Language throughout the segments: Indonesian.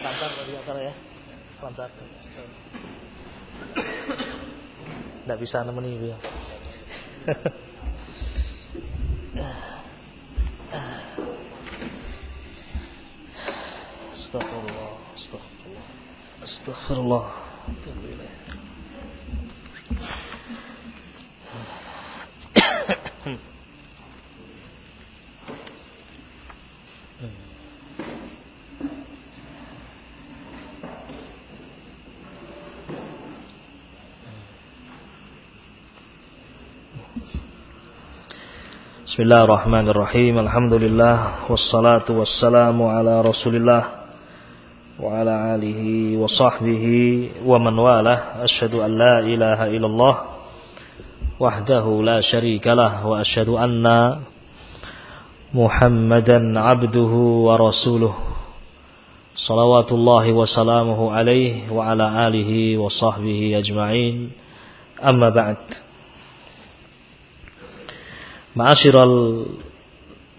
Lancar tadi acara ya. Lancar. Tidak bisa nemeni dia. Astagfirullah, astagfirullah. Astagfirullah. Bismillahirrahmanirrahim. Alhamdulillah wassalatu wassalamu ala Rasulillah wa ala alihi wa sahbihi wa man walah. Asyhadu an la ilaha illallah wahdahu la syarika lah wa asyhadu anna Muhammadan abduhu wa rasuluh. Salawatullahi wa salamuhu alaihi wa ala alihi wa sahbihi ajma'in. Amma ba'd. Ma'asyiral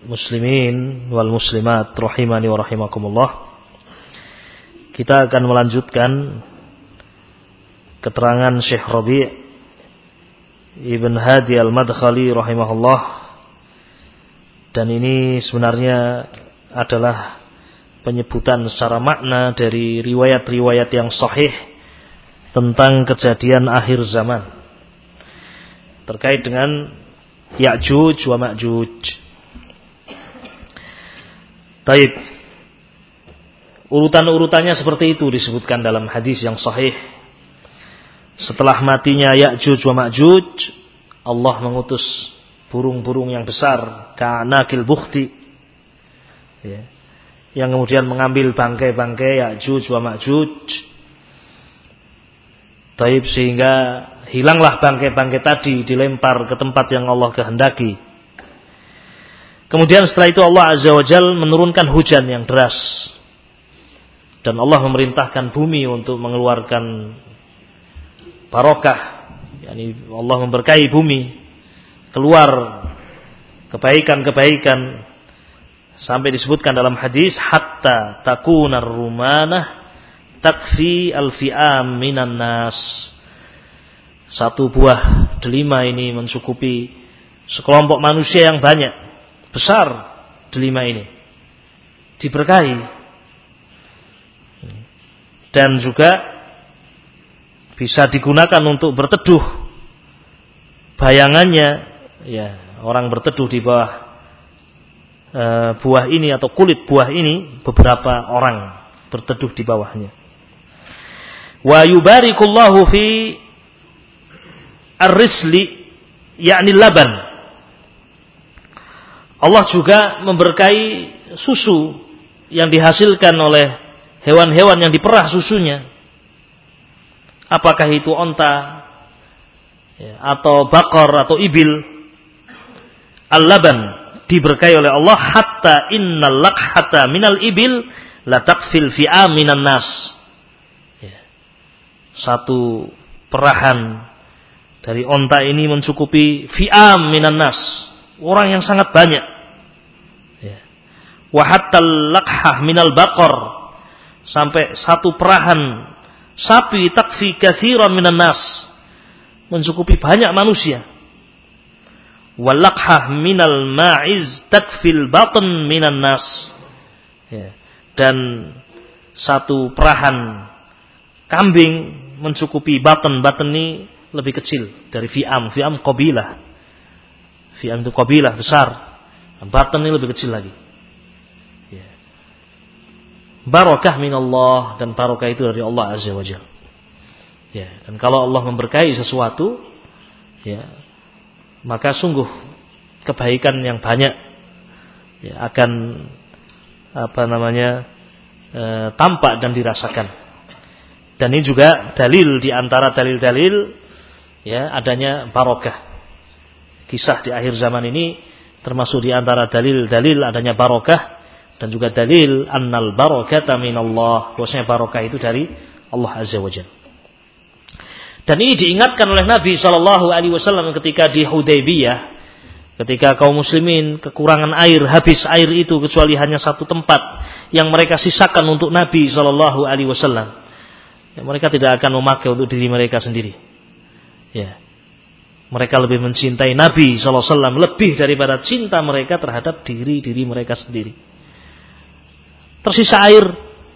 muslimin wal muslimat rahimani wa rahimakumullah. Kita akan melanjutkan keterangan Syekh Rabi' Ibn Hadi Al-Madkhali rahimahullah. Dan ini sebenarnya adalah penyebutan secara makna dari riwayat-riwayat yang sahih tentang kejadian akhir zaman terkait dengan Ya'juj wa Ma'juj. Taib. Urutan-urutannya seperti itu disebutkan dalam hadis yang sahih. Setelah matinya Ya'juj wa Ma'juj, Allah mengutus burung-burung yang besar, ka'nakil bukhti. Ya. Yang kemudian mengambil bangkai-bangkai Ya'juj wa Ma'juj. Taib sehingga hilanglah bangkai-bangkai tadi dilempar ke tempat yang Allah kehendaki. Kemudian setelah itu Allah Azza wa Jal menurunkan hujan yang deras. Dan Allah memerintahkan bumi untuk mengeluarkan barokah. Yani Allah memberkahi bumi. Keluar kebaikan-kebaikan. Sampai disebutkan dalam hadis. Hatta takunar rumanah takfi alfi'am minan nas satu buah delima ini mencukupi sekelompok manusia yang banyak, besar delima ini. Diberkahi. Dan juga bisa digunakan untuk berteduh. Bayangannya ya, orang berteduh di bawah e, buah ini atau kulit buah ini beberapa orang berteduh di bawahnya. Wa yubarikullahu fi ar-risli yakni laban. Allah juga memberkahi susu yang dihasilkan oleh hewan-hewan yang diperah susunya. Apakah itu onta ya, atau bakor atau ibil. Al-laban diberkahi oleh Allah hatta innal lakhata minal ibil la takfil fi'a minan nas. Ya. Satu perahan dari onta ini mencukupi fi'am minan nas. Orang yang sangat banyak. Ya. Wahattal lakhah minal bakor. Sampai satu perahan sapi takfi kathiran minan nas. Mencukupi banyak manusia. Walakhah minal ma'iz takfil batan minan nas. Ya. Dan satu perahan kambing mencukupi batan-batan ini lebih kecil dari fi'am. Fi'am qabilah. Fi'am itu qabilah besar. Batan ini lebih kecil lagi. Ya. Barakah minallah dan barakah itu dari Allah Azza wa Jalla. Ya, dan kalau Allah memberkahi sesuatu, ya, maka sungguh kebaikan yang banyak ya, akan apa namanya e, tampak dan dirasakan. Dan ini juga dalil di antara dalil-dalil ya adanya barokah. Kisah di akhir zaman ini termasuk di antara dalil-dalil adanya barokah dan juga dalil annal barakata minallah. Bahwasanya barokah itu dari Allah Azza wa Jalla. Dan ini diingatkan oleh Nabi Shallallahu Alaihi Wasallam ketika di Hudaybiyah, ketika kaum muslimin kekurangan air, habis air itu kecuali hanya satu tempat yang mereka sisakan untuk Nabi Shallallahu Alaihi Wasallam. Ya, mereka tidak akan memakai untuk diri mereka sendiri. Ya, mereka lebih mencintai Nabi SAW lebih daripada cinta mereka terhadap diri-diri mereka sendiri. Tersisa air,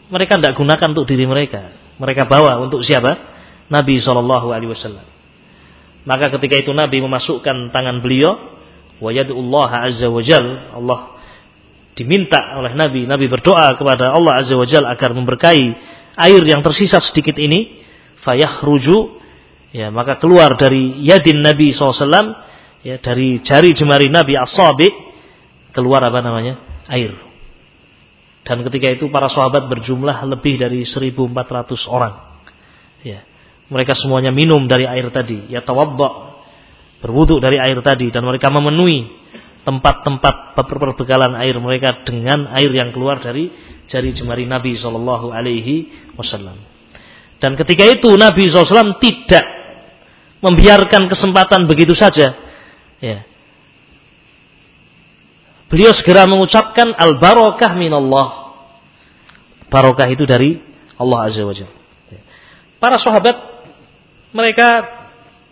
mereka tidak gunakan untuk diri mereka. Mereka bawa untuk siapa? Nabi SAW. Maka ketika itu Nabi memasukkan tangan beliau, wajadullah azza wajal, Allah diminta oleh Nabi, Nabi berdoa kepada Allah azza wajal agar memberkahi air yang tersisa sedikit ini, fayahruju ya maka keluar dari yadin Nabi SAW ya dari jari jemari Nabi Asabi keluar apa namanya? Air. Dan ketika itu para sahabat berjumlah lebih dari 1400 orang. Ya mereka semuanya minum dari air tadi ya tawadda berwuduk dari air tadi dan mereka memenuhi tempat-tempat perbekalan air mereka dengan air yang keluar dari jari jemari Nabi Wasallam. Dan ketika itu Nabi SAW tidak membiarkan kesempatan begitu saja. Ya. Beliau segera mengucapkan al barokah minallah. Barokah itu dari Allah Azza wa Jalla. Ya. Para sahabat mereka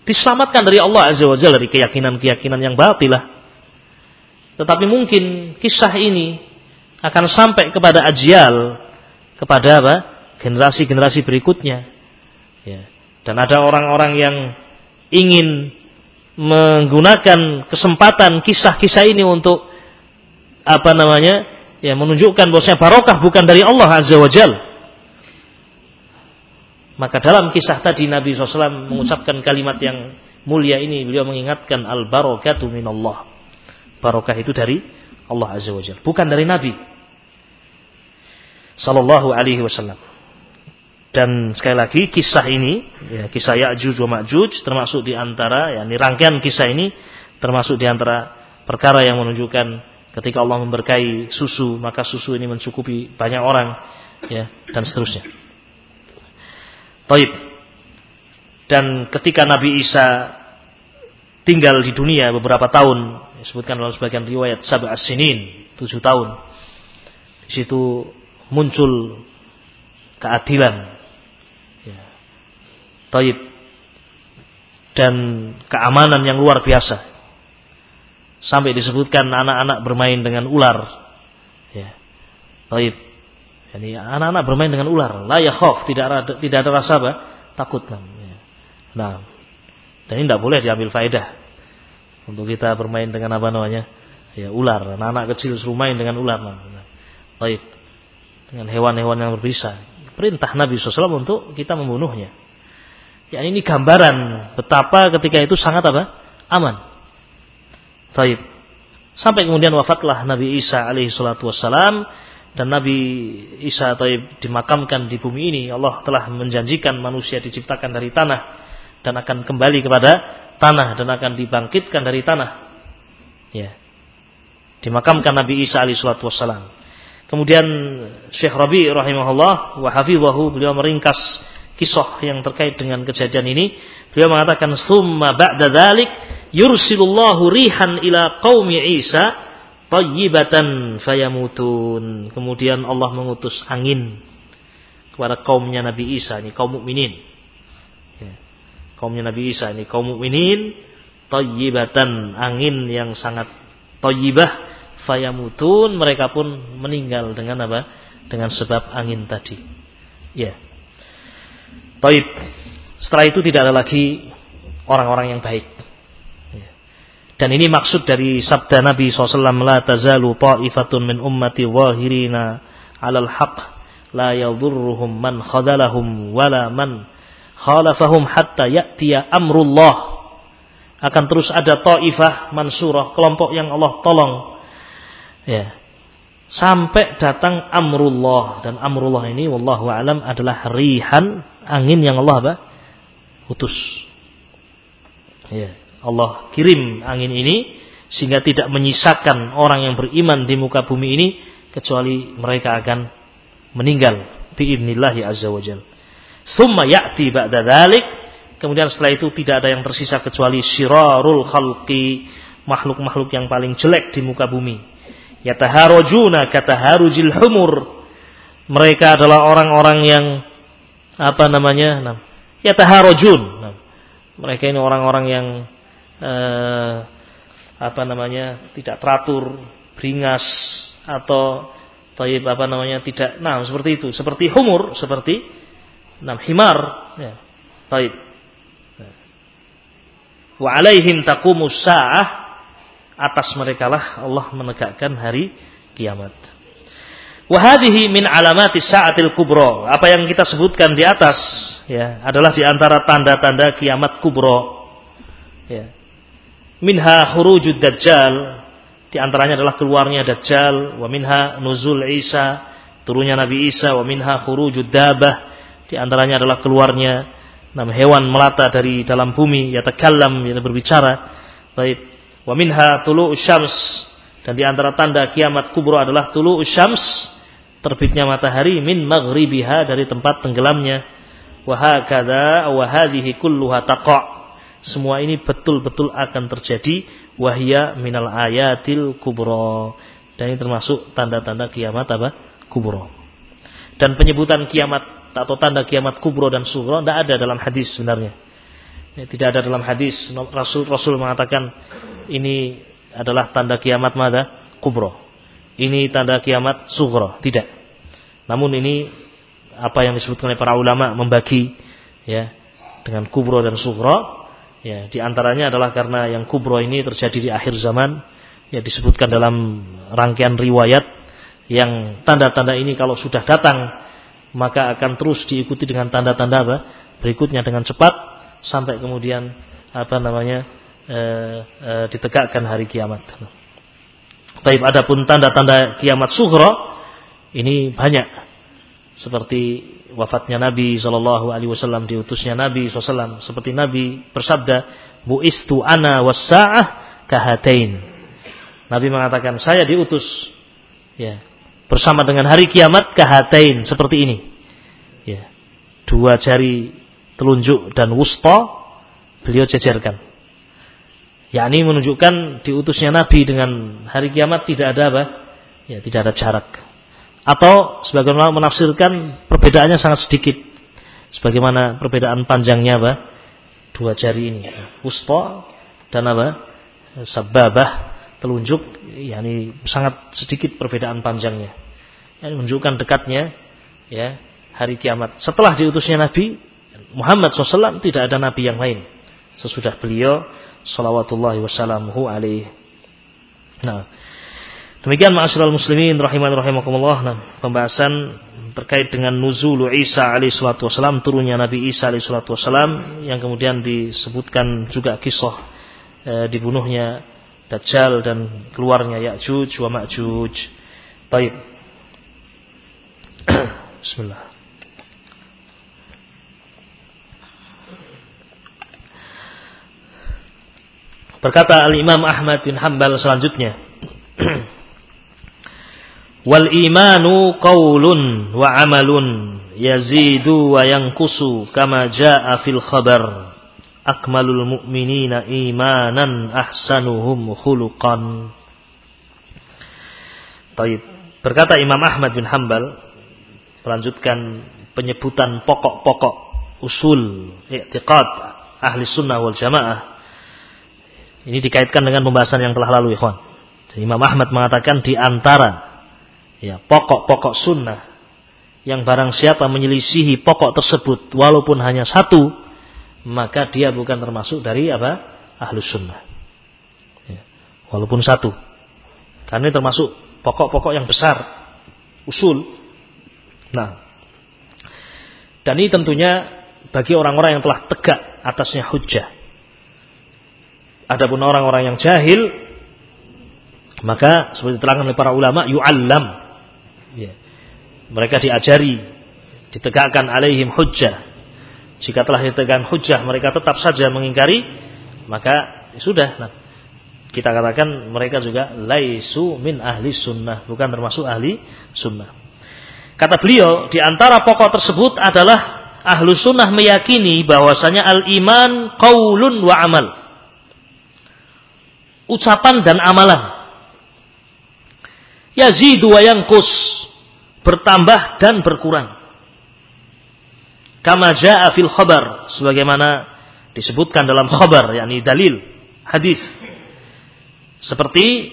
diselamatkan dari Allah Azza wa Jalla dari keyakinan-keyakinan yang batilah. Tetapi mungkin kisah ini akan sampai kepada ajial, kepada apa? generasi-generasi berikutnya. Ya. Dan ada orang-orang yang ingin menggunakan kesempatan kisah-kisah ini untuk apa namanya ya menunjukkan bahwasanya barokah bukan dari Allah azza wajal maka dalam kisah tadi Nabi SAW mengucapkan kalimat yang mulia ini beliau mengingatkan al barokatu minallah. Barokah itu dari Allah azza wajal bukan dari Nabi sallallahu alaihi wasallam dan sekali lagi kisah ini, ya, kisah Ya'juj wa Ma'juj termasuk di antara, ya, ini rangkaian kisah ini termasuk di antara perkara yang menunjukkan ketika Allah memberkahi susu, maka susu ini mencukupi banyak orang, ya, dan seterusnya. Taib. Dan ketika Nabi Isa tinggal di dunia beberapa tahun, disebutkan dalam sebagian riwayat sab'a sinin, tujuh tahun. Di situ muncul keadilan Taib. Dan keamanan yang luar biasa. Sampai disebutkan anak-anak bermain dengan ular. Ya. Taib. Jadi anak-anak bermain dengan ular. La yakhaf, tidak ada tidak ada rasa apa? Takut. Ya. Nah. Dan ini tidak boleh diambil faedah. Untuk kita bermain dengan apa namanya? Ya, ular. Anak-anak kecil suruh main dengan ular. Nah. Taib. Dengan hewan-hewan yang berbisa. Perintah Nabi SAW untuk kita membunuhnya. Ya ini gambaran betapa ketika itu sangat apa? Aman. Taib. Sampai kemudian wafatlah Nabi Isa alaihi salatu wassalam dan Nabi Isa Taib dimakamkan di bumi ini. Allah telah menjanjikan manusia diciptakan dari tanah dan akan kembali kepada tanah dan akan dibangkitkan dari tanah. Ya. Dimakamkan Nabi Isa alaihi salatu wassalam. Kemudian Syekh Rabi rahimahullah wa hafidhahu beliau meringkas kisah yang terkait dengan kejadian ini. Beliau mengatakan summa ba'da dzalik yursilullahu rihan ila qaumi Isa tayyibatan fayamutun. Kemudian Allah mengutus angin kepada kaumnya Nabi Isa ini kaum mukminin. Ya. Kaumnya Nabi Isa ini kaum mukminin tayyibatan angin yang sangat tayyibah fayamutun mereka pun meninggal dengan apa? Dengan sebab angin tadi. Ya. Taib. Setelah itu tidak ada lagi orang-orang yang baik. Ya. Dan ini maksud dari sabda Nabi SAW, La tazalu ta'ifatun min ummati wahirina alal haq, la yadurruhum man khadalahum wala man khalafahum hatta ya'tiya amrullah. Akan terus ada ta'ifah mansurah, kelompok yang Allah tolong. Ya, sampai datang amrullah dan amrullah ini wallahu alam adalah rihan angin yang Allah apa? utus. Ya, Allah kirim angin ini sehingga tidak menyisakan orang yang beriman di muka bumi ini kecuali mereka akan meninggal biidznillah azza wajal. Summa ya'ti ba'da dzalik kemudian setelah itu tidak ada yang tersisa kecuali syirarul khalqi makhluk-makhluk yang paling jelek di muka bumi. Yataharujuna kataharujil humur Mereka adalah orang-orang yang apa namanya? Ya taharujun. Mereka ini orang-orang yang eh, apa namanya? tidak teratur, beringas atau taib apa namanya? tidak nah seperti itu, seperti humur, seperti nah himar ya. Taib. Wa alaihim taqumus sa'ah atas mereka lah Allah menegakkan hari kiamat. Wahadihi min alamati sa'atil kubro. Apa yang kita sebutkan di atas ya adalah di antara tanda-tanda kiamat kubro. Ya. Minha khurujud dajjal. Di antaranya adalah keluarnya dajjal. Wa minha nuzul Isa. Turunnya Nabi Isa. Wa minha khurujud dabah. Di antaranya adalah keluarnya nama hewan melata dari dalam bumi. Yatakallam. Yang berbicara. Baik. Wa minha tulu syams. Dan di antara tanda kiamat kubro adalah tulu syams terbitnya matahari min maghribiha dari tempat tenggelamnya. Wa hakadha wa hadhihi kulluha taqa. Semua ini betul-betul akan terjadi wahya minal ayatil kubro dan ini termasuk tanda-tanda kiamat apa? Kubro dan penyebutan kiamat atau tanda kiamat kubro dan sugro tidak ada dalam hadis sebenarnya. Ya, tidak ada dalam hadis. Rasul Rasul mengatakan ini adalah tanda kiamat mada? Kubro ini tanda kiamat sugro, tidak. Namun ini apa yang disebutkan oleh para ulama membagi ya dengan kubro dan sugro. Ya, di antaranya adalah karena yang kubro ini terjadi di akhir zaman ya disebutkan dalam rangkaian riwayat yang tanda-tanda ini kalau sudah datang maka akan terus diikuti dengan tanda-tanda apa berikutnya dengan cepat sampai kemudian apa namanya e, e, ditegakkan hari kiamat. Tapi adapun tanda-tanda kiamat suhro ini banyak. Seperti wafatnya Nabi Shallallahu Alaihi Wasallam diutusnya Nabi SAW seperti Nabi bersabda bu istu ana wasaah kahatain. Nabi mengatakan saya diutus ya bersama dengan hari kiamat kahatain. Seperti ini. Ya dua jari telunjuk dan wusta beliau jajarkan yakni menunjukkan diutusnya Nabi dengan hari kiamat tidak ada apa? Ya, tidak ada jarak. Atau sebagaimana menafsirkan perbedaannya sangat sedikit. Sebagaimana perbedaan panjangnya apa? Dua jari ini. Wusta dan apa? Sababah, telunjuk, yakni sangat sedikit perbedaan panjangnya. Ini menunjukkan dekatnya ya hari kiamat. Setelah diutusnya Nabi Muhammad SAW tidak ada nabi yang lain. Sesudah beliau salawatullahi wassalamuhu alaihi. Nah, demikian ma'asyiral muslimin rahiman rahimakumullah. Nah, pembahasan terkait dengan nuzul Isa alaihi salatu wasalam, turunnya Nabi Isa alaihi salatu wasalam yang kemudian disebutkan juga kisah e, dibunuhnya Dajjal dan keluarnya Ya'juj wa Ma'juj. Baik. Bismillah. Berkata Al-Imam Ahmad bin Hanbal selanjutnya. Wal imanu qaulun wa amalun yazidu wa yankusu kama jaa fil khabar. Akmalul mu'minina imanan ahsanuhum khuluqan. Taib. Berkata Imam Ahmad bin Hanbal melanjutkan penyebutan pokok-pokok usul i'tiqad ahli sunnah wal jamaah ini dikaitkan dengan pembahasan yang telah lalu, ikhwan. Jadi Imam Ahmad mengatakan di antara ya pokok-pokok sunnah yang barang siapa menyelisihi pokok tersebut walaupun hanya satu, maka dia bukan termasuk dari apa? Ahlus sunnah. Ya, walaupun satu. Karena ini termasuk pokok-pokok yang besar, usul. Nah, dan ini tentunya bagi orang-orang yang telah tegak atasnya hujjah Adapun orang-orang yang jahil maka seperti diterangkan oleh para ulama yu'allam. Ya. Mereka diajari, ditegakkan alaihim hujjah. Jika telah ditegakkan hujjah mereka tetap saja mengingkari, maka ya sudah. Nah, kita katakan mereka juga laisu min ahli sunnah, bukan termasuk ahli sunnah. Kata beliau, di antara pokok tersebut adalah ahlu sunnah meyakini bahwasanya al-iman qaulun wa amal ucapan dan amalan. Yazidu wa yangkus. bertambah dan berkurang. Kama jaa fil khabar sebagaimana disebutkan dalam khabar yakni dalil hadis. Seperti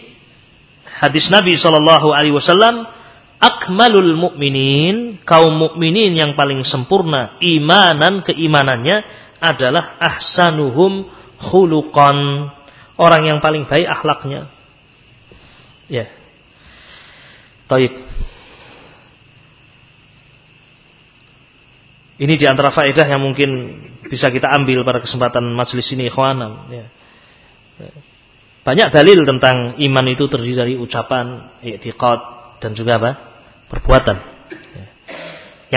hadis Nabi sallallahu alaihi wasallam akmalul mukminin kaum mukminin yang paling sempurna imanan keimanannya adalah ahsanuhum khuluqan orang yang paling baik akhlaknya ya Taib Ini di antara faedah yang mungkin bisa kita ambil pada kesempatan majelis ini ikhwanam. Ya. Banyak dalil tentang iman itu terdiri dari ucapan, i'tiqad dan juga apa? perbuatan. Ya.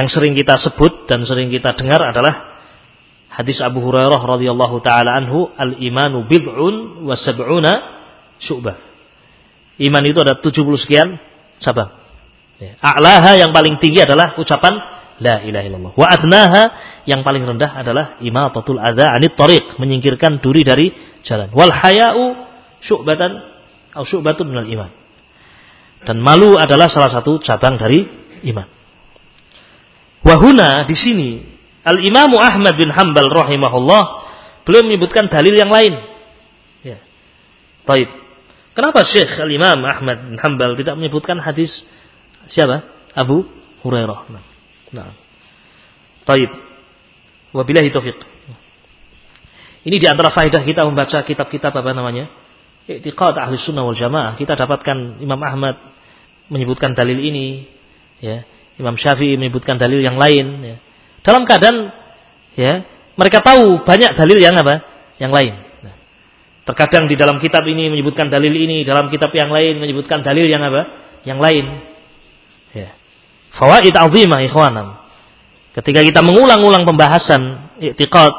Yang sering kita sebut dan sering kita dengar adalah hadis Abu Hurairah radhiyallahu taala anhu, al-imanu bid'un wa sab'una syu'bah. Iman itu ada 70 sekian cabang. Ya. A'laha yang paling tinggi adalah ucapan la ilaha illallah. Wa adnaha yang paling rendah adalah imatatul adza anit tariq, menyingkirkan duri dari jalan. Wal haya'u syu'batan atau syu'batun minal iman. Dan malu adalah salah satu cabang dari iman. Wahuna di sini Al Imam Ahmad bin Hambal rahimahullah beliau menyebutkan dalil yang lain. Ya. Taib. Kenapa Syekh Al Imam Ahmad bin Hambal tidak menyebutkan hadis siapa? Abu Hurairah. Nah. Nah. Taib. Wabillahi taufik. Ini di antara faedah kita membaca kitab-kitab apa namanya? I'tiqad ahli sunnah wal jamaah. Kita dapatkan Imam Ahmad menyebutkan dalil ini. Ya. Imam Syafi'i menyebutkan dalil yang lain. Ya. Dalam keadaan ya mereka tahu banyak dalil yang apa? Yang lain. Nah. Terkadang di dalam kitab ini menyebutkan dalil ini, dalam kitab yang lain menyebutkan dalil yang apa? Yang lain. Ya. Fawaid azimah ikhwanam. Ketika kita mengulang-ulang pembahasan i'tiqad,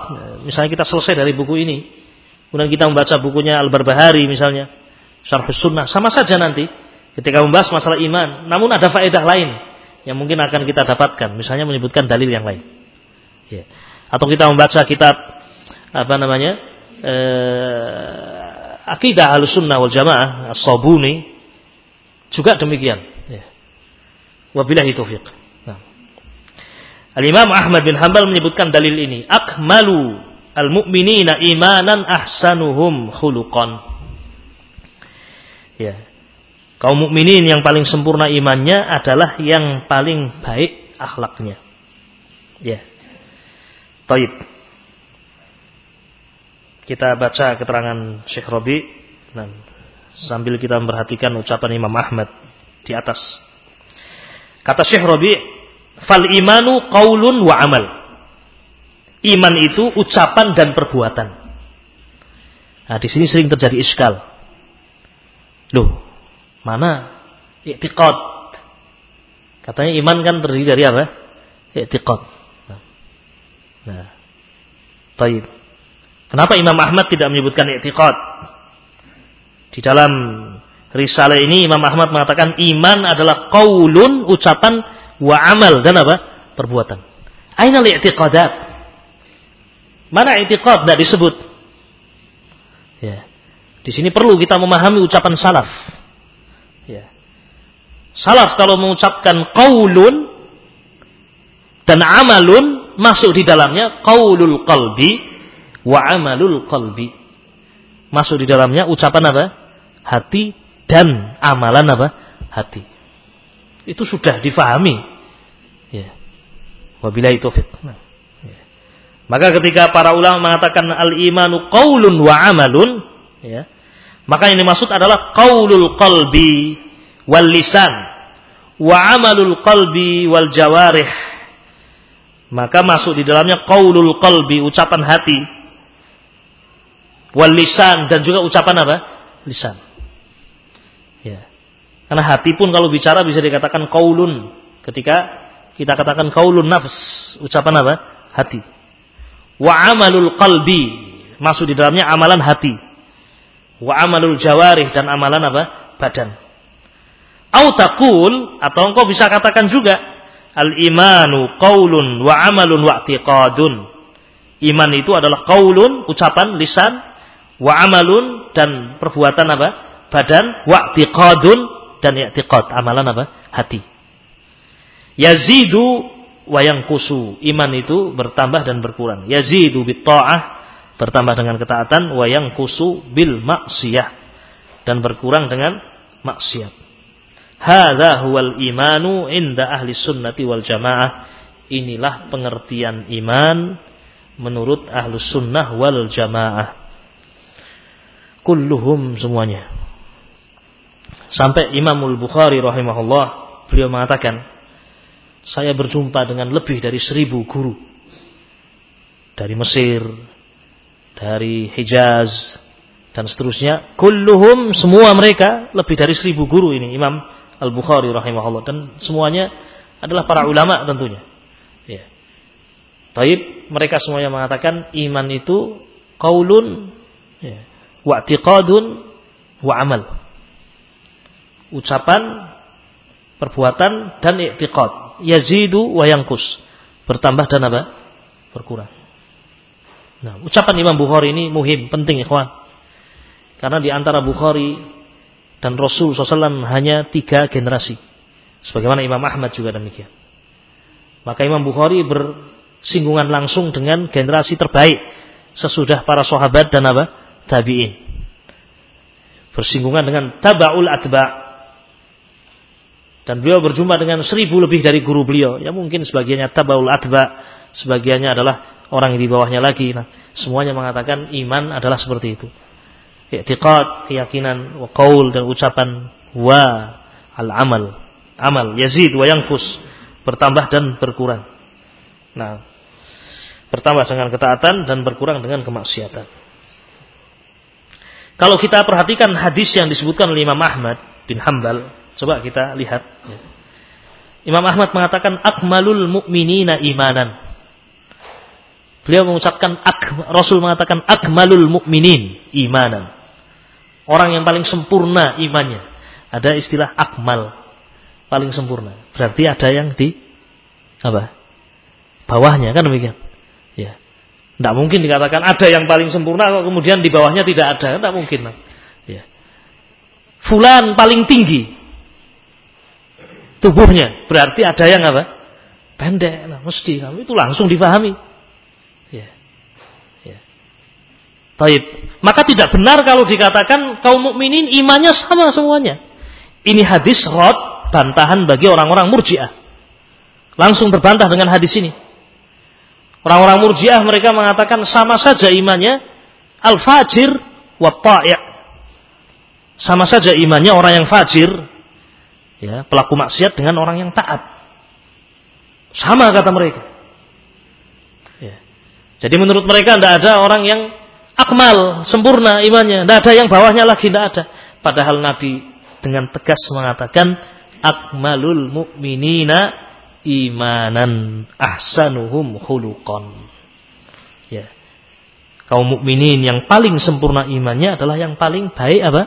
misalnya kita selesai dari buku ini, kemudian kita membaca bukunya Al-Barbahari misalnya, Syarh Sunnah, sama saja nanti ketika membahas masalah iman, namun ada faedah lain yang mungkin akan kita dapatkan, misalnya menyebutkan dalil yang lain. Ya. Atau kita membaca kitab apa namanya? Eh, Akidah Ahlussunnah wal Jamaah As-Sabuni juga demikian. Wabillahi taufiq. Nah. Al-Imam Ahmad bin Hanbal menyebutkan dalil ini. Akmalu al-mu'minina imanan ahsanuhum khuluqan. Ya. Kaum mukminin yang paling sempurna imannya adalah yang paling baik akhlaknya. Ya. Taib. Kita baca keterangan Syekh Robi nah, sambil kita memperhatikan ucapan Imam Ahmad di atas. Kata Syekh Rabi, fal imanu qaulun wa amal. Iman itu ucapan dan perbuatan. Nah, di sini sering terjadi iskal. Loh, mana i'tiqad? Katanya iman kan terdiri dari apa? I'tiqad. Nah. nah. Taib. Kenapa Imam Ahmad tidak menyebutkan i'tiqad? Di dalam risalah ini Imam Ahmad mengatakan iman adalah qaulun ucapan wa amal dan apa? perbuatan. Aina i'tiqadat? Mana i'tiqad tidak disebut? Ya. Di sini perlu kita memahami ucapan salaf. Ya. Salaf kalau mengucapkan qaulun dan amalun masuk di dalamnya qaulul qalbi wa amalul qalbi. Masuk di dalamnya ucapan apa? Hati dan amalan apa? Hati. Itu sudah difahami. Ya. Wabillahi taufik. Nah, ya. Maka ketika para ulama mengatakan al-imanu qaulun wa amalun, ya. Maka yang dimaksud adalah qaulul qalbi wal lisan wa amalul qalbi wal jawarih. Maka masuk di dalamnya qaulul qalbi, ucapan hati. Wal lisan dan juga ucapan apa? Lisan. Ya. Karena hati pun kalau bicara bisa dikatakan kaulun. Ketika kita katakan kaulun nafs, ucapan apa? Hati. Wa amalul qalbi, masuk di dalamnya amalan hati. Wa amalul jawarih dan amalan apa? Badan. Autakul atau engkau bisa katakan juga al imanu qaulun wa amalun wa i'tiqadun. Iman itu adalah qaulun, ucapan lisan, wa amalun dan perbuatan apa? badan, wa'tiqadun dan i'tiqad, amalan apa? Hati. Yazidu wayang kusu. Iman itu bertambah dan berkurang. Yazidu bit ta'ah bertambah dengan ketaatan wayang kusu bil maksiyah dan berkurang dengan maksiat. Hadza huwal imanu inda ahli sunnati wal jamaah. Inilah pengertian iman menurut ahlu sunnah wal jamaah. Kulluhum semuanya. Sampai Imamul Bukhari rahimahullah beliau mengatakan saya berjumpa dengan lebih dari seribu guru dari Mesir, dari Hijaz dan seterusnya. Kulluhum semua mereka lebih dari seribu guru ini Imam Al Bukhari rahimahullah dan semuanya adalah para ulama tentunya. Ya. Taib mereka semuanya mengatakan iman itu kaulun, ya, wa'tiqadun, wa amal. Ucapan, perbuatan dan i'tiqad yazidu wa yangkus. Bertambah dan apa? Berkurang. Nah, ucapan Imam Bukhari ini muhim, penting ikhwan. Karena di antara Bukhari dan Rasul SAW hanya tiga generasi. Sebagaimana Imam Ahmad juga demikian. Maka Imam Bukhari bersinggungan langsung dengan generasi terbaik sesudah para sahabat dan apa? Tabi'in. Bersinggungan dengan tabaul atba' Dan beliau berjumpa dengan seribu lebih dari guru beliau. Ya mungkin sebagiannya tabaul atba, sebagiannya adalah orang yang di bawahnya lagi. Nah, semuanya mengatakan iman adalah seperti itu. I'tiqad, keyakinan, wa qaul dan ucapan wa al-amal. Amal yazid wa yankus, bertambah dan berkurang. Nah, bertambah dengan ketaatan dan berkurang dengan kemaksiatan. Kalau kita perhatikan hadis yang disebutkan oleh Imam Ahmad bin Hambal Coba kita lihat. Imam Ahmad mengatakan akmalul mu'minina imanan. Beliau mengucapkan Rasul mengatakan akmalul mu'minin imanan. Orang yang paling sempurna imannya. Ada istilah akmal, paling sempurna. Berarti ada yang di apa? Bawahnya kan demikian. Ya. Tidak mungkin dikatakan ada yang paling sempurna kok kemudian di bawahnya tidak ada, tidak mungkin. Ya. Fulan paling tinggi, tubuhnya. Berarti ada yang apa? Pendek. Nah, mesti kamu itu langsung difahami. Ya. Ya. Taib. Maka tidak benar kalau dikatakan kaum mukminin imannya sama semuanya. Ini hadis rot bantahan bagi orang-orang murjiah. Langsung berbantah dengan hadis ini. Orang-orang murjiah mereka mengatakan sama saja imannya al-fajir wa Sama saja imannya orang yang fajir ya, pelaku maksiat dengan orang yang taat. Sama kata mereka. Ya. Jadi menurut mereka tidak ada orang yang akmal, sempurna imannya. Tidak ada yang bawahnya lagi, tidak ada. Padahal Nabi dengan tegas mengatakan akmalul mu'minina imanan ahsanuhum khuluqan. Ya. Kaum mukminin yang paling sempurna imannya adalah yang paling baik apa?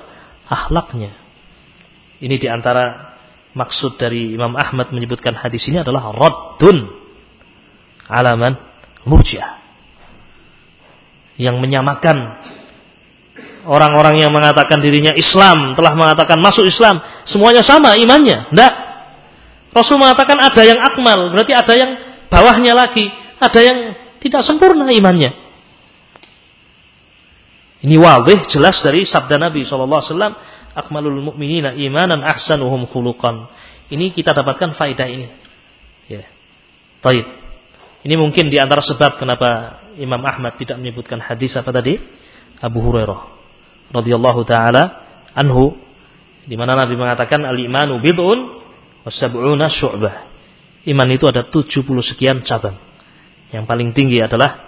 Akhlaknya. Ini di antara maksud dari Imam Ahmad menyebutkan hadis ini adalah raddun alaman murjiah yang menyamakan orang-orang yang mengatakan dirinya Islam telah mengatakan masuk Islam semuanya sama imannya enggak Rasul mengatakan ada yang akmal berarti ada yang bawahnya lagi ada yang tidak sempurna imannya ini wadih jelas dari sabda Nabi SAW akmalul mu'minina imanan ahsanuhum khuluqan. Ini kita dapatkan faedah ini. Ya. Taib. Ini mungkin di antara sebab kenapa Imam Ahmad tidak menyebutkan hadis apa tadi? Abu Hurairah radhiyallahu taala anhu di mana Nabi mengatakan al-imanu bid'un wa sab'una syu'bah. Iman itu ada 70 sekian cabang. Yang paling tinggi adalah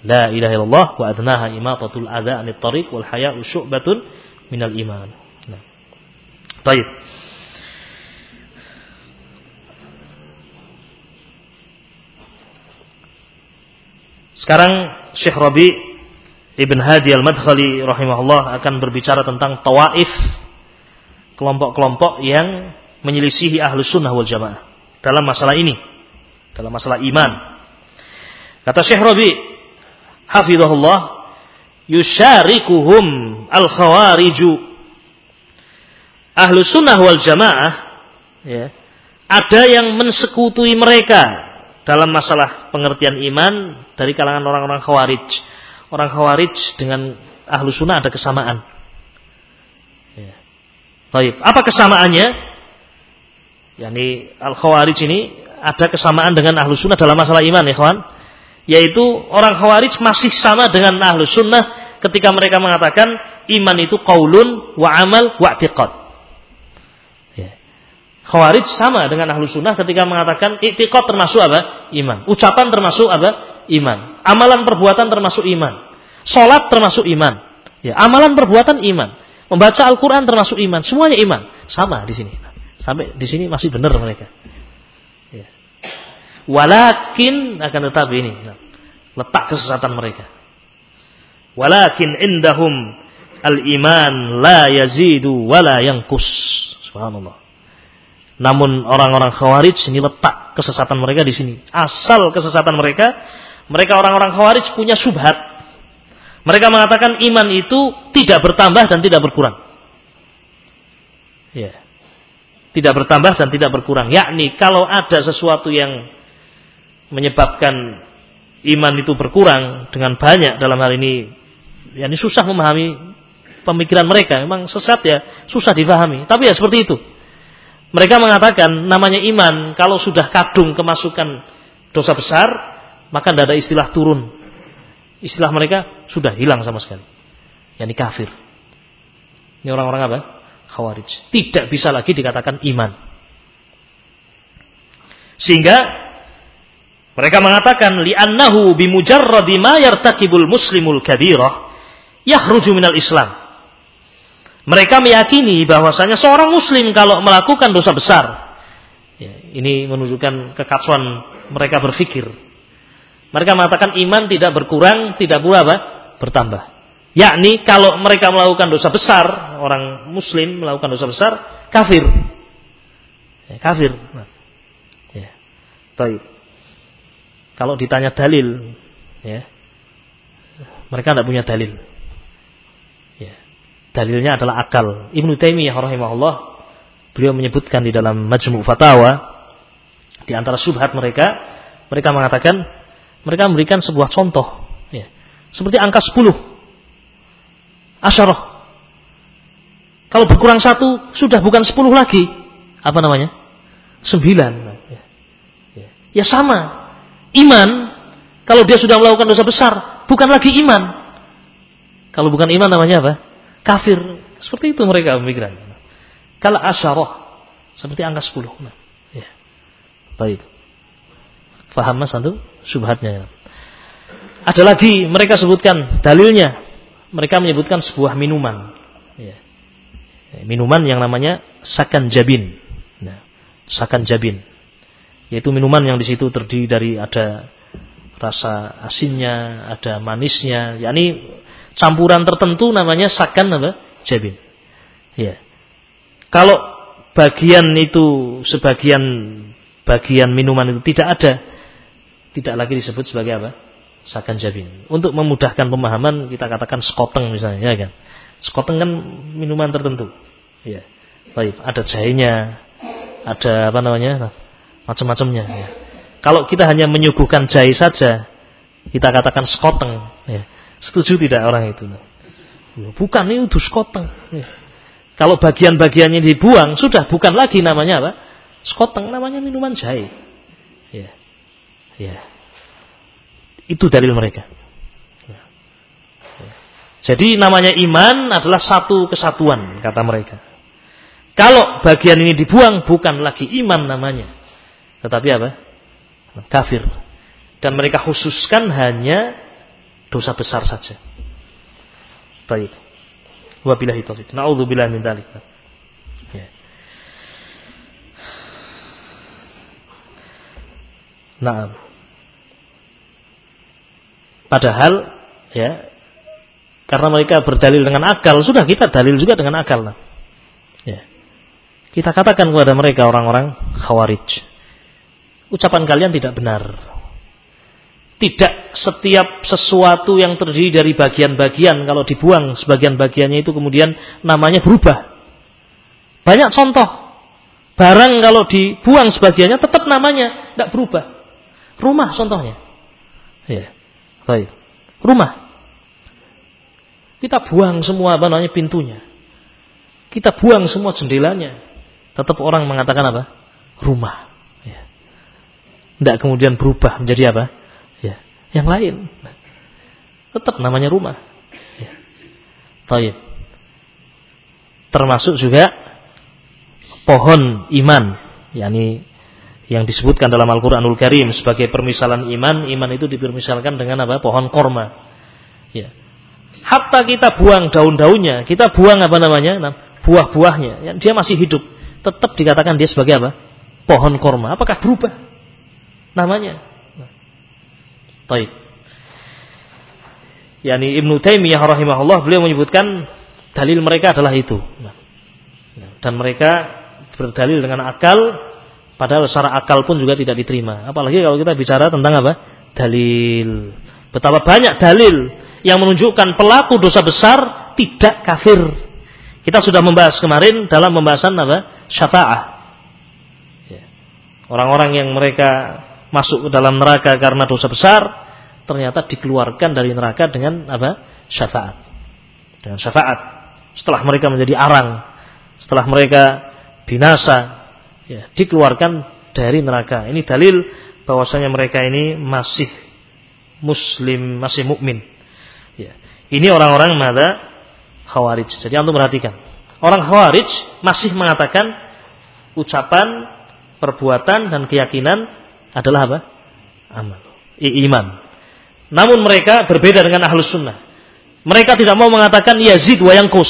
la ilaha illallah wa adnaha imatatul adza anit tariq wal haya'u syu'batun minal iman. Baik. Sekarang Syekh Rabi Ibn Hadi Al-Madkhali rahimahullah akan berbicara tentang tawaif kelompok-kelompok yang menyelisihi ahlu sunnah wal jamaah dalam masalah ini dalam masalah iman. Kata Syekh Rabi hafizahullah yusyarikuhum al-khawariju. Ahlu sunnah wal jamaah ya, ada yang mensekutui mereka dalam masalah pengertian iman dari kalangan orang-orang khawarij. Orang khawarij dengan ahlu sunnah ada kesamaan. Ya. Baik, apa kesamaannya? Yani al khawarij ini ada kesamaan dengan ahlu sunnah dalam masalah iman ya kawan. Yaitu orang khawarij masih sama dengan ahlu sunnah ketika mereka mengatakan iman itu qaulun wa amal wa i'tiqad. Khawarij sama dengan ahlu sunnah ketika mengatakan iktikot termasuk apa? Iman. Ucapan termasuk apa? Iman. Amalan perbuatan termasuk iman. Sholat termasuk iman. Ya, amalan perbuatan iman. Membaca Al-Quran termasuk iman. Semuanya iman. Sama di sini. Sampai di sini masih benar mereka. Ya. Walakin akan tetapi ini letak kesesatan mereka. Walakin indahum al-iman la yazidu wala. Subhanallah. Namun orang-orang khawarij ini letak kesesatan mereka di sini. Asal kesesatan mereka, mereka orang-orang khawarij punya subhat. Mereka mengatakan iman itu tidak bertambah dan tidak berkurang. Ya. Tidak bertambah dan tidak berkurang. Yakni kalau ada sesuatu yang menyebabkan iman itu berkurang dengan banyak dalam hal ini, yakni susah memahami pemikiran mereka. Memang sesat ya, susah difahami. Tapi ya seperti itu. Mereka mengatakan namanya iman kalau sudah kadung kemasukan dosa besar, maka tidak ada istilah turun. Istilah mereka sudah hilang sama sekali. Yani kafir. Ini orang-orang apa? Khawarij. Tidak bisa lagi dikatakan iman. Sehingga mereka mengatakan li'annahu bimujarradi ma yartakibul muslimul kabirah yahruju minal Islam. Mereka meyakini bahwasanya seorang muslim kalau melakukan dosa besar, ya, ini menunjukkan kekacauan mereka berpikir. Mereka mengatakan iman tidak berkurang, tidak pula apa? Bertambah. Yakni kalau mereka melakukan dosa besar, orang muslim melakukan dosa besar, kafir. Ya, kafir. Nah, ya. Taib. Kalau ditanya dalil, ya, mereka tidak punya dalil. Dalilnya adalah akal. Ibnu Taimiyah rahimahullah beliau menyebutkan di dalam Majmu' Fatawa di antara subhat mereka, mereka mengatakan mereka memberikan sebuah contoh ya. Seperti angka 10. Asyarah. Kalau berkurang satu sudah bukan 10 lagi. Apa namanya? 9. Ya. Ya. ya sama. Iman kalau dia sudah melakukan dosa besar bukan lagi iman. Kalau bukan iman namanya apa? Kafir. Seperti itu mereka pemikiran. Kalau asyarah seperti angka 10. Nah, ya. Baik. Faham Mas antum subhatnya. Ada lagi mereka sebutkan dalilnya. Mereka menyebutkan sebuah minuman. Ya. Minuman yang namanya sakan jabin. Nah, sakan jabin. Yaitu minuman yang di situ terdiri dari ada rasa asinnya, ada manisnya, yakni campuran tertentu namanya sakan apa? Jabin. Ya. Kalau bagian itu sebagian bagian minuman itu tidak ada, tidak lagi disebut sebagai apa? Sakan jabin. Untuk memudahkan pemahaman kita katakan skoteng misalnya, ya kan? Skoteng kan minuman tertentu. Ya. Baik, ada jahenya, ada apa namanya? macam-macamnya ya. Kalau kita hanya menyuguhkan jahe saja, kita katakan skoteng, ya. Setuju tidak orang itu? Bukan ini udus skoteng. Kalau bagian-bagiannya dibuang sudah bukan lagi namanya apa? Skoteng namanya minuman jahe. Ya. Ya. Itu dalil mereka. Ya. Jadi namanya iman adalah satu kesatuan kata mereka. Kalau bagian ini dibuang bukan lagi iman namanya. Tetapi apa? Kafir. Dan mereka khususkan hanya dosa besar saja. Baik. Wabillahi taufik. Nauzubillah min dzalik. Ya. Nah. Padahal ya karena mereka berdalil dengan akal, sudah kita dalil juga dengan akal. Nah. Ya. Kita katakan kepada mereka orang-orang khawarij. Ucapan kalian tidak benar. Tidak setiap sesuatu yang terdiri dari bagian-bagian kalau dibuang sebagian bagiannya itu kemudian namanya berubah. Banyak contoh. Barang kalau dibuang sebagiannya tetap namanya tidak berubah. Rumah contohnya. Ya. Baik. Rumah. Kita buang semua apa namanya pintunya. Kita buang semua jendelanya. Tetap orang mengatakan apa? Rumah. Ya. Tidak kemudian berubah menjadi apa? Ya. Yang lain. Tetap namanya rumah. Ya. Termasuk juga pohon iman. yakni yang disebutkan dalam Al-Quranul Karim sebagai permisalan iman, iman itu dipermisalkan dengan apa? Pohon korma. Ya. Hatta kita buang daun-daunnya, kita buang apa namanya? Nah, buah-buahnya, ya, dia masih hidup, tetap dikatakan dia sebagai apa? Pohon korma. Apakah berubah namanya? Taib. Yani Ibnu Taimiyah rahimahullah beliau menyebutkan dalil mereka adalah itu. Nah. Dan mereka berdalil dengan akal Padahal secara akal pun juga tidak diterima. Apalagi kalau kita bicara tentang apa? Dalil. Betapa banyak dalil yang menunjukkan pelaku dosa besar tidak kafir. Kita sudah membahas kemarin dalam pembahasan apa? Syafa'ah. Ya. Orang-orang yang mereka masuk ke dalam neraka karena dosa besar ternyata dikeluarkan dari neraka dengan apa? Syafaat. Dengan syafaat. Setelah mereka menjadi arang, setelah mereka binasa, ya, dikeluarkan dari neraka. Ini dalil bahwasanya mereka ini masih muslim, masih mukmin. Ya. Ini orang-orang mana khawarij. Jadi antum perhatikan. Orang khawarij masih mengatakan ucapan, perbuatan dan keyakinan adalah apa? Amal. I iman. Namun mereka berbeda dengan ahlus sunnah. Mereka tidak mau mengatakan yazid wa kus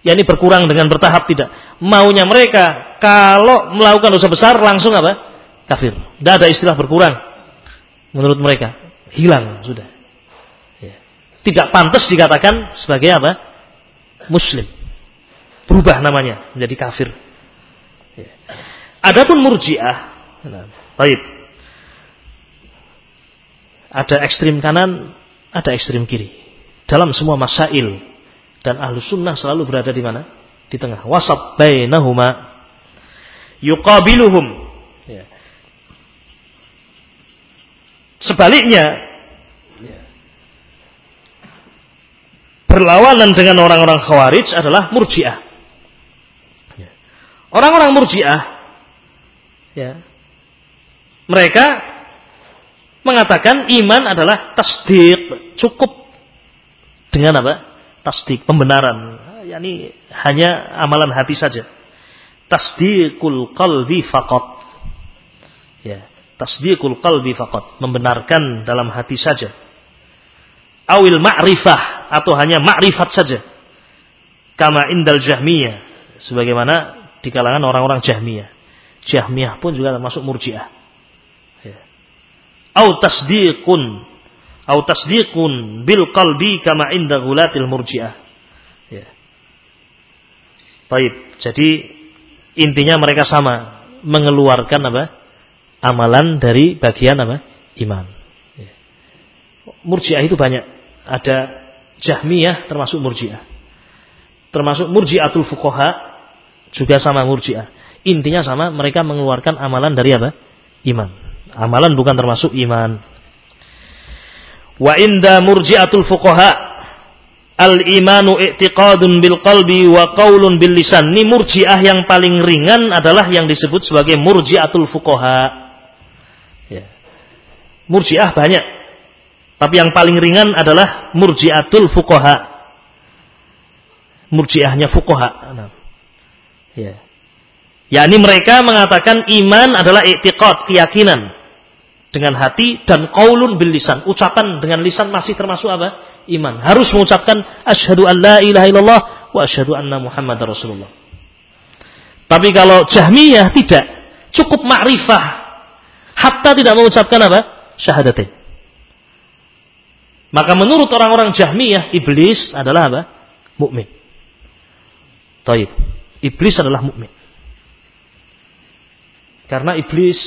Ya ini berkurang dengan bertahap tidak. Maunya mereka kalau melakukan dosa besar langsung apa? Kafir. Tidak ada istilah berkurang. Menurut mereka hilang sudah. Ya. Tidak pantas dikatakan sebagai apa? Muslim. Berubah namanya menjadi kafir. Ya. Adapun murjiah, nah, baik. Ada ekstrim kanan, ada ekstrim kiri. Dalam semua masail dan ahlu sunnah selalu berada di mana? Di tengah. Wasat bainahuma. Yuqabiluhum. Ya. Sebaliknya, ya. berlawanan dengan orang-orang khawarij adalah murjiah. Ya. Orang-orang murjiah, ya, mereka mengatakan iman adalah tasdik, cukup dengan apa? tasdik, pembenaran. Yani hanya amalan hati saja. Tasdikul qalbi faqat. Ya, tasdikul qalbi faqat, membenarkan dalam hati saja. Awil ma'rifah atau hanya ma'rifat saja. Kama indal jahmiyah sebagaimana di kalangan orang-orang jahmiyah. Jahmiyah pun juga termasuk murjiah. Au tasdiqun atau tasdiqun bil qalbi kama inda ghulatil murji'ah. Ya. Baik, jadi intinya mereka sama, mengeluarkan apa? Amalan dari bagian apa? Iman. Ya. Murji'ah itu banyak. Ada Jahmiyah termasuk Murji'ah. Termasuk Murji'atul Fuqaha juga sama Murji'ah. Intinya sama, mereka mengeluarkan amalan dari apa? Iman. Amalan bukan termasuk iman. Wa inda murji'atul fuqaha al-imanu i'tiqadun bil qalbi wa qaulun bil lisan. Ini murji'ah yang paling ringan adalah yang disebut sebagai murji'atul fuqaha. Ya. Murji'ah banyak. Tapi yang paling ringan adalah murji'atul fuqaha. Murji'ahnya fuqaha. Nah. Ya. Yakni mereka mengatakan iman adalah i'tiqad, keyakinan dengan hati dan qaulun bil lisan. Ucapan dengan lisan masih termasuk apa? Iman. Harus mengucapkan asyhadu an la ilaha illallah wa asyhadu anna muhammadar rasulullah. Tapi kalau Jahmiyah tidak, cukup makrifah. Hatta tidak mengucapkan apa? Syahadatin. Maka menurut orang-orang Jahmiyah, iblis adalah apa? Mukmin. Taib. Iblis adalah mukmin. Karena iblis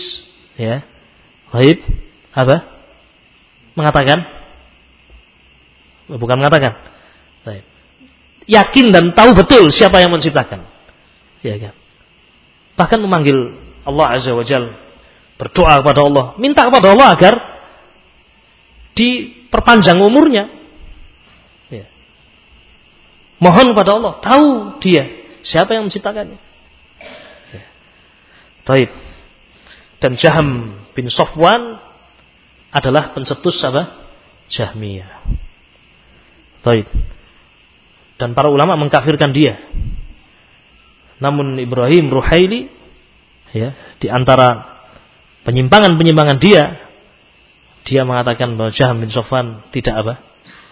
ya Baik. Apa? Mengatakan? Bukan mengatakan. Baik. Yakin dan tahu betul siapa yang menciptakan. Ya kan? Bahkan memanggil Allah Azza wa Jal. Berdoa kepada Allah. Minta kepada Allah agar diperpanjang umurnya. Ya. Mohon kepada Allah. Tahu dia. Siapa yang menciptakannya. Ya. Taib. Dan Jaham bin Sofwan adalah pencetus apa? Jahmiyah. Taib. Dan para ulama mengkafirkan dia. Namun Ibrahim Ruhaili ya, di antara penyimpangan-penyimpangan dia dia mengatakan bahwa Jaham bin Sofwan tidak apa?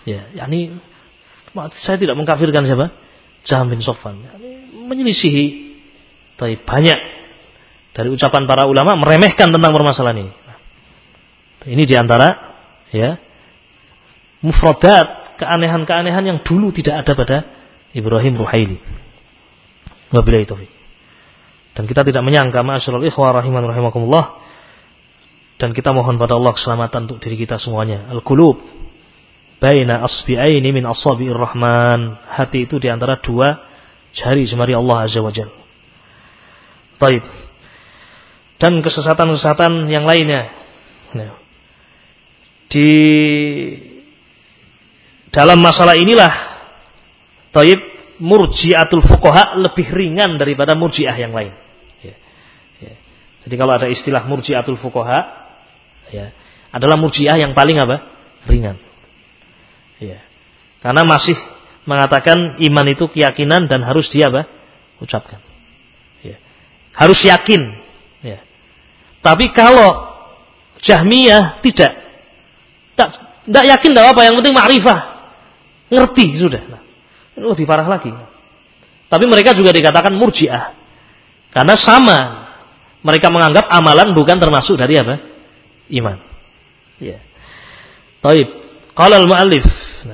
Ya, yakni saya tidak mengkafirkan siapa? Jaham bin Sofwan. Yani, menyelisihi tapi banyak dari ucapan para ulama meremehkan tentang permasalahan ini. Nah, ini di antara ya mufradat keanehan-keanehan yang dulu tidak ada pada Ibrahim Ruhaili. Wabillahi taufiq. Dan kita tidak menyangka ma'asyiral ikhwah rahiman rahimakumullah dan kita mohon pada Allah keselamatan untuk diri kita semuanya. Al-qulub baina asbi'aini min asabi'ir rahman. Hati itu di antara dua jari jemari Allah Azza wa Jalla. Baik dan kesesatan-kesesatan yang lainnya. Nah, di dalam masalah inilah Taib murjiatul fuqaha lebih ringan daripada murjiah yang lain. Ya. Ya. Jadi kalau ada istilah murjiatul fuqaha ya, adalah murjiah yang paling apa? ringan. Ya. Karena masih mengatakan iman itu keyakinan dan harus dia apa? ucapkan. Ya. Harus yakin tapi kalau Jahmiyah tidak. Tidak yakin tidak apa, yang penting ma'rifah. Ngerti sudah. Nah, ini lebih parah lagi. Tapi mereka juga dikatakan murjiah. Karena sama. Mereka menganggap amalan bukan termasuk dari apa? Iman. Ya. Taib. Qala al-muallif.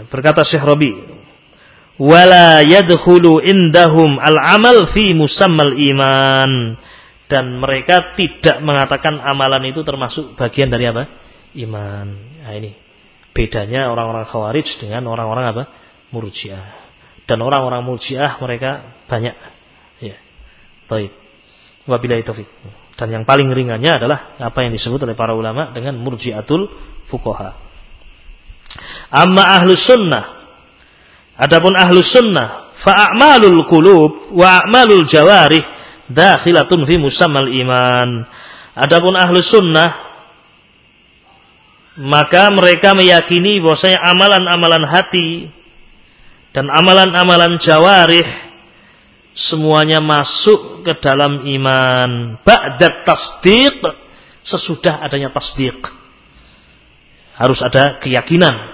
Berkata Syekh Rabi. Wala yadkhulu indahum al-amal fi musammal iman dan mereka tidak mengatakan amalan itu termasuk bagian dari apa? Iman. Nah ini bedanya orang-orang Khawarij dengan orang-orang apa? Murji'ah. Dan orang-orang Murji'ah mereka banyak. Ya. Taib. Wabillahi taufik. Dan yang paling ringannya adalah apa yang disebut oleh para ulama dengan murji'atul fuqaha. Amma ahlus sunnah. Adapun ahlus sunnah. Fa'amalul qulub wa a'malul jawarih dakhilatun fi musammal iman. Adapun ahlu sunnah maka mereka meyakini bahwasanya amalan-amalan hati dan amalan-amalan jawarih semuanya masuk ke dalam iman. Ba'da tasdiq sesudah adanya tasdiq. Harus ada keyakinan,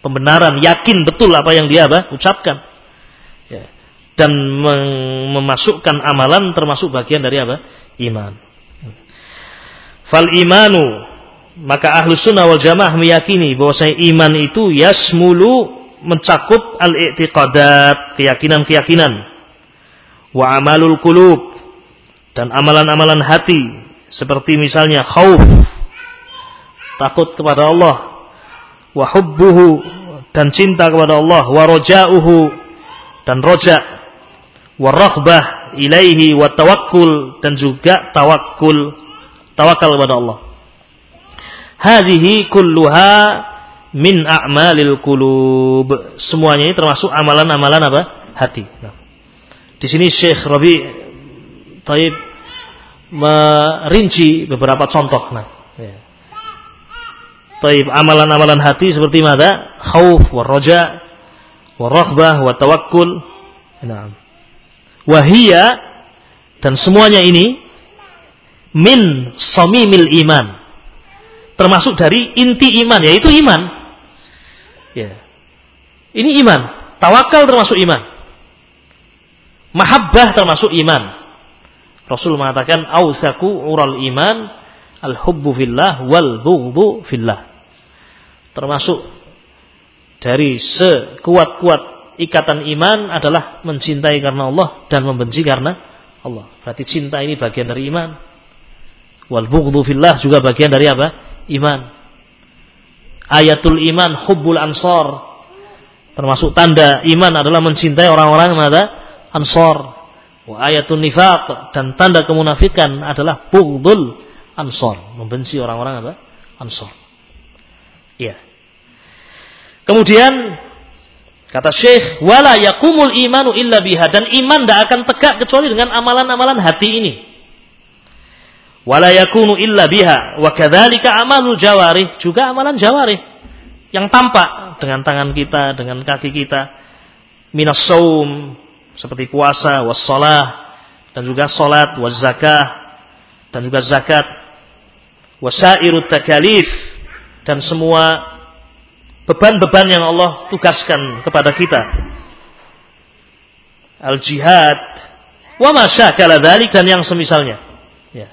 pembenaran, yakin betul apa yang dia apa? ucapkan dan memasukkan amalan termasuk bagian dari apa? Iman. Fal imanu maka ahlu sunnah wal jamaah meyakini bahwasanya iman itu yasmulu mencakup al-i'tiqadat, keyakinan-keyakinan. Wa amalul kulub dan amalan-amalan hati seperti misalnya khauf takut kepada Allah wa hubbuhu dan cinta kepada Allah wa roja'uhu dan roja waraghbah ilaihi wa tawakkul dan juga tawakkul tawakal kepada Allah. Hadhihi kulluha min a'malil qulub. Semuanya ini termasuk amalan-amalan apa? Hati. Nah. Di sini Syekh Rabi Taib merinci beberapa contoh. Nah, ya. Taib amalan-amalan hati seperti mana? Khauf, waraja, waraghbah, wa tawakkul. Nah wahia dan semuanya ini min somimil iman. Termasuk dari inti iman yaitu iman. Ya. Ini iman. Tawakal termasuk iman. Mahabbah termasuk iman. Rasul mengatakan ausaku ural iman al hubbu fillah wal bughdhu fillah. Termasuk dari sekuat-kuat ikatan iman adalah mencintai karena Allah dan membenci karena Allah. Berarti cinta ini bagian dari iman. Wal bughdhu fillah juga bagian dari apa? Iman. Ayatul iman hubbul ansor. Termasuk tanda iman adalah mencintai orang-orang yang ada ansor. Wa ayatun nifaq dan tanda kemunafikan adalah bughdul ansor, membenci orang-orang apa? Ansor. Iya. Kemudian kata Syekh, wala yakumul imanu illa biha dan iman tidak akan tegak kecuali dengan amalan-amalan hati ini. Wala yakunu illa biha wa kadzalika amalul jawarih, juga amalan jawarih yang tampak dengan tangan kita, dengan kaki kita. Minas saum seperti puasa, wassalah dan juga salat, was zakah dan juga zakat, wasairut takalif dan semua beban-beban yang Allah tugaskan kepada kita. Al-jihad wa ma syakala dan yang semisalnya. Ya.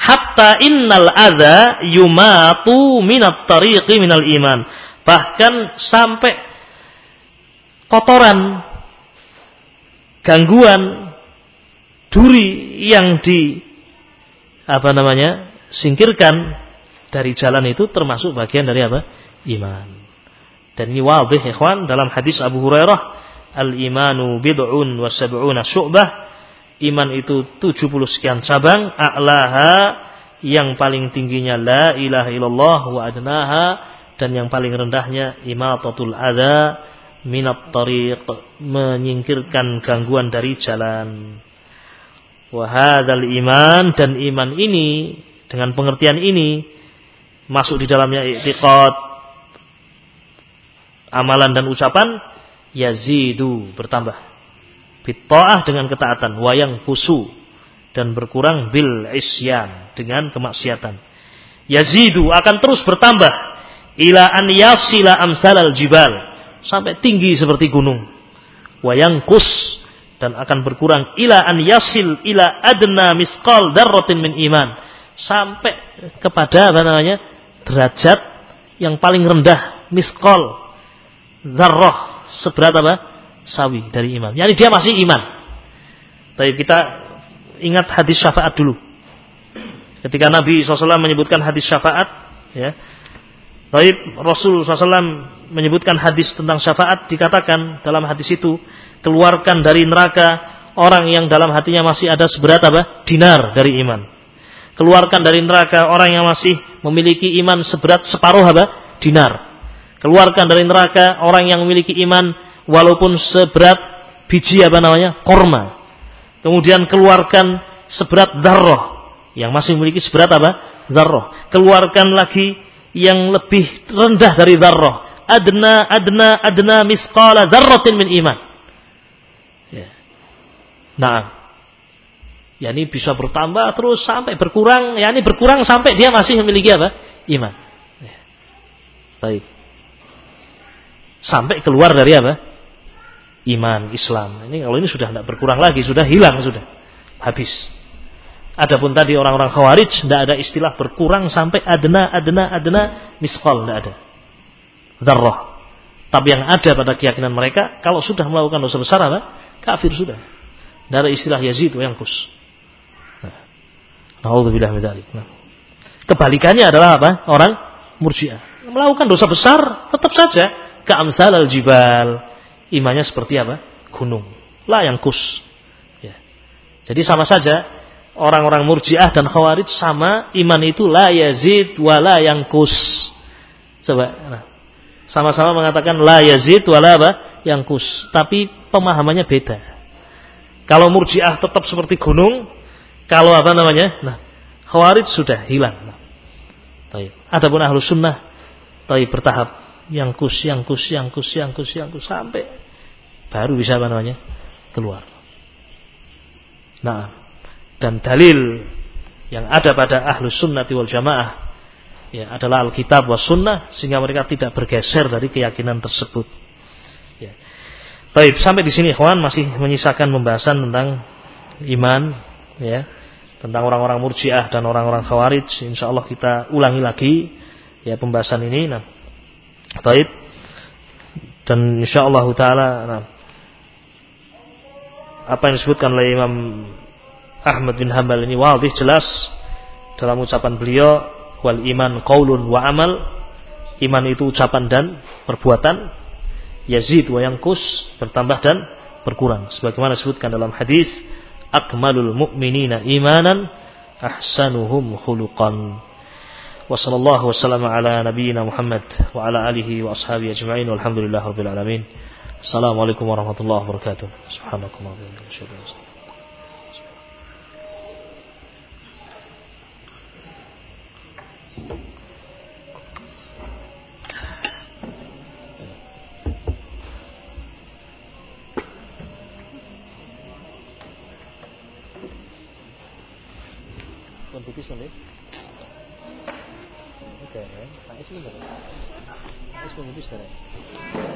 Hatta innal adza yumatu minat tariqi minal iman. Bahkan sampai kotoran gangguan duri yang di apa namanya singkirkan dari jalan itu termasuk bagian dari apa iman dan ini wadih ikhwan dalam hadis Abu Hurairah al-imanu bid'un wa sab'una syu'bah. Iman itu 70 sekian cabang a'laha yang paling tingginya la ilaha illallah wa adnaha dan yang paling rendahnya imatatul adha minat tariq menyingkirkan gangguan dari jalan. Wahadal iman dan iman ini dengan pengertian ini masuk di dalamnya i'tiqad amalan dan ucapan yazidu bertambah. Bitta'ah dengan ketaatan wayang kusu dan berkurang bil isyan dengan kemaksiatan. Yazidu akan terus bertambah ila an yasila amsalal jibal sampai tinggi seperti gunung. Wayang kus dan akan berkurang ila an yasil ila adna misqal darratin min iman sampai kepada apa namanya derajat yang paling rendah misqal zarrah seberat apa? Sawi dari iman. Yani dia masih iman. Tapi kita ingat hadis syafaat dulu. Ketika Nabi SAW menyebutkan hadis syafaat, ya, Taib Rasul SAW menyebutkan hadis tentang syafaat dikatakan dalam hadis itu keluarkan dari neraka orang yang dalam hatinya masih ada seberat apa? Dinar dari iman. Keluarkan dari neraka orang yang masih memiliki iman seberat separuh apa? Dinar. Keluarkan dari neraka orang yang memiliki iman walaupun seberat biji apa namanya? korma. Kemudian keluarkan seberat darroh yang masih memiliki seberat apa? Darroh. Keluarkan lagi yang lebih rendah dari darroh. Adna, adna, adna misqala darrotin min iman. Ya. Nah, ya ini bisa bertambah terus sampai berkurang. Ya ini berkurang sampai dia masih memiliki apa? Iman. Ya. Baik sampai keluar dari apa? Iman, Islam. Ini kalau ini sudah tidak berkurang lagi, sudah hilang sudah. Habis. Adapun tadi orang-orang khawarij tidak ada istilah berkurang sampai adna adna adna misqal tidak ada. Darrah. Tapi yang ada pada keyakinan mereka kalau sudah melakukan dosa besar apa? Kafir sudah. Tidak ada istilah yazid yang kus. Nah, Nah. Kebalikannya adalah apa? Orang murjiah. Melakukan dosa besar tetap saja Ka'amsal al-jibal. Imannya seperti apa? Gunung. La yang kus. Ya. Jadi sama saja orang-orang murjiah dan khawarij sama iman itu la yazid wa la yang kus. Coba. Nah. Sama-sama mengatakan la yazid wa la apa? Yang kus. Tapi pemahamannya beda. Kalau murjiah tetap seperti gunung, kalau apa namanya? Nah, khawarij sudah hilang. Nah. Adapun ahlu sunnah, tapi bertahap yang kus, yang kus, yang kus, yang kus, yang kus sampai baru bisa apa namanya keluar. Nah, dan dalil yang ada pada ahlu sunnati wal jamaah ya adalah alkitab was sunnah sehingga mereka tidak bergeser dari keyakinan tersebut. Ya. Baik, sampai di sini kawan masih menyisakan pembahasan tentang iman ya tentang orang-orang murjiah dan orang-orang khawarij insyaallah kita ulangi lagi ya pembahasan ini nah Baik. Dan insyaallah taala nah, apa yang disebutkan oleh Imam Ahmad bin Hambal ini wadih jelas dalam ucapan beliau wal iman qaulun wa amal iman itu ucapan dan perbuatan yazid wa yankus bertambah dan berkurang sebagaimana disebutkan dalam hadis akmalul mu'minina imanan ahsanuhum khuluqan. وصلى الله وسلم على نبينا محمد وعلى آله وأصحابه أجمعين والحمد لله رب العالمين. السلام عليكم ورحمة الله وبركاته. سبحانك الله وبحمدك. Thank you. するんだから。いしこ伸びしたね。